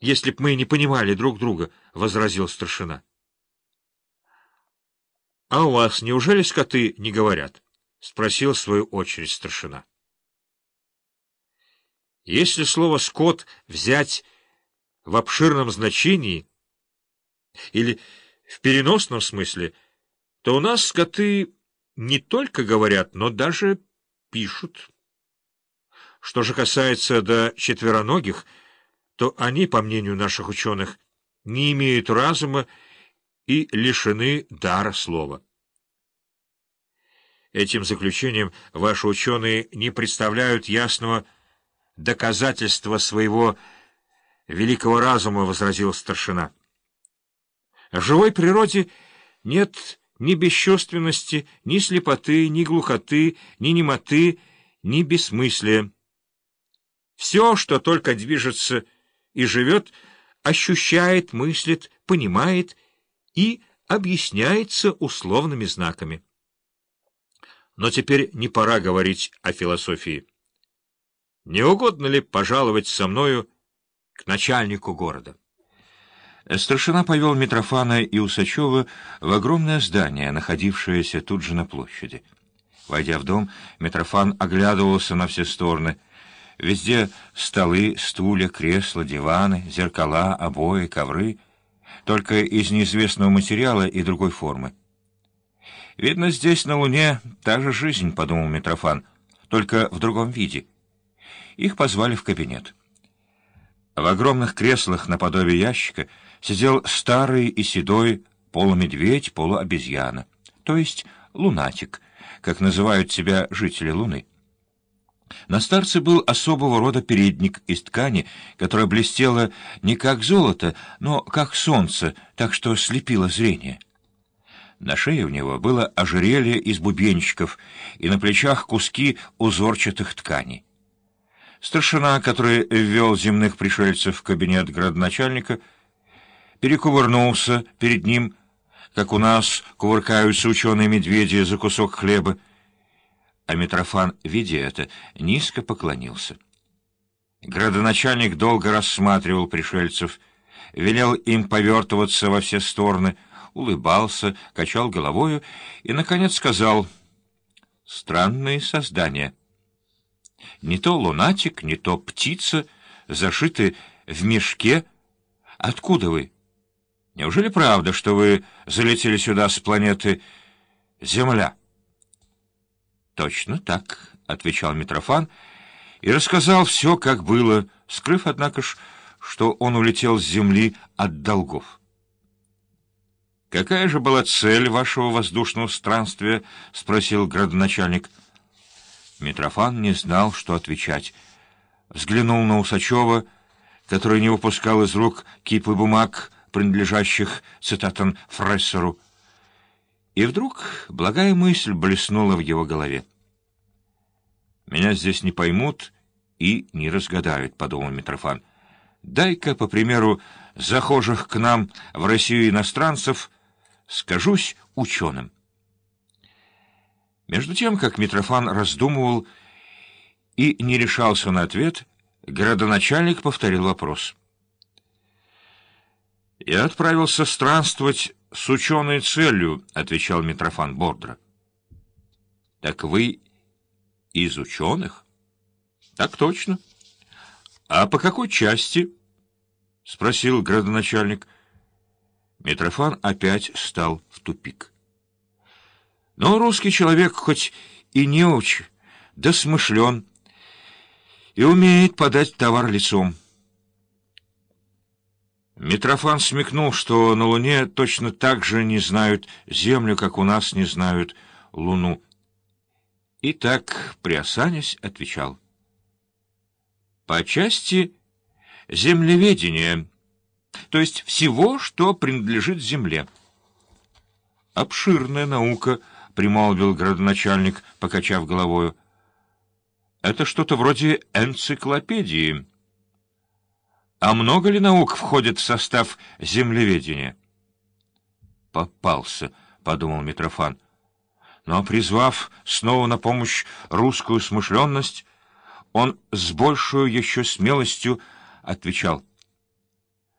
если б мы не понимали друг друга, — возразил старшина. — А у вас неужели скоты не говорят? — спросил в свою очередь старшина. Если слово «скот» взять в обширном значении или в переносном смысле, то у нас скоты не только говорят, но даже пишут. Что же касается до четвероногих, то они, по мнению наших ученых, не имеют разума и лишены дара слова. Этим заключением ваши ученые не представляют ясного доказательства своего великого разума, — возразил старшина. В живой природе нет ни бесчувственности, ни слепоты, ни глухоты, ни немоты, ни бессмыслия. Все, что только движется и живет, ощущает, мыслит, понимает и объясняется условными знаками. Но теперь не пора говорить о философии. Не угодно ли пожаловать со мною к начальнику города? Старшина повел Митрофана и Усачева в огромное здание, находившееся тут же на площади. Войдя в дом, Митрофан оглядывался на все стороны. Везде столы, стулья, кресла, диваны, зеркала, обои, ковры, только из неизвестного материала и другой формы. «Видно, здесь, на Луне, та же жизнь», — подумал Митрофан, — «только в другом виде». Их позвали в кабинет. В огромных креслах наподобие ящика сидел старый и седой полумедведь, полуобезьяна, то есть лунатик, как называют себя жители Луны. На старце был особого рода передник из ткани, которая блестела не как золото, но как солнце, так что слепило зрение. На шее у него было ожерелье из бубенчиков и на плечах куски узорчатых тканей. Старшина, который ввел земных пришельцев в кабинет градоначальника, перекувырнулся перед ним, как у нас кувыркаются ученые-медведи за кусок хлеба, а Митрофан, видя это, низко поклонился. Градоначальник долго рассматривал пришельцев, велел им повертываться во все стороны, улыбался, качал головою и, наконец, сказал «Странные создания». Не то лунатик, не то птица, зашиты в мешке. Откуда вы? Неужели правда, что вы залетели сюда с планеты Земля? Точно так, — отвечал Митрофан, и рассказал все, как было, скрыв, однако ж, что он улетел с Земли от долгов. «Какая же была цель вашего воздушного странствия?» — спросил градоначальник. Митрофан не знал, что отвечать. Взглянул на Усачева, который не выпускал из рук кипы бумаг, принадлежащих, цитатам, Фрессеру. И вдруг благая мысль блеснула в его голове. «Меня здесь не поймут и не разгадают», — подумал Митрофан. «Дай-ка, по примеру захожих к нам в Россию иностранцев, скажусь ученым». Между тем, как Митрофан раздумывал и не решался на ответ, градоначальник повторил вопрос. «Я отправился странствовать с ученой целью», — отвечал Митрофан бодро. «Так вы из ученых?» «Так точно». «А по какой части?» — спросил градоначальник. Митрофан опять стал в тупик. Но русский человек хоть и не уч, да смышлен, и умеет подать товар лицом. Митрофан смекнул, что на Луне точно так же не знают Землю, как у нас не знают Луну. И так, приосанясь, отвечал. По части землеведения, то есть всего, что принадлежит Земле. Обширная наука — примолвил градоначальник, покачав головою. Это что-то вроде энциклопедии. А много ли наук входит в состав землеведения? Попался, подумал Митрофан. Но, призвав снова на помощь русскую смышленность, он с большую еще смелостью отвечал —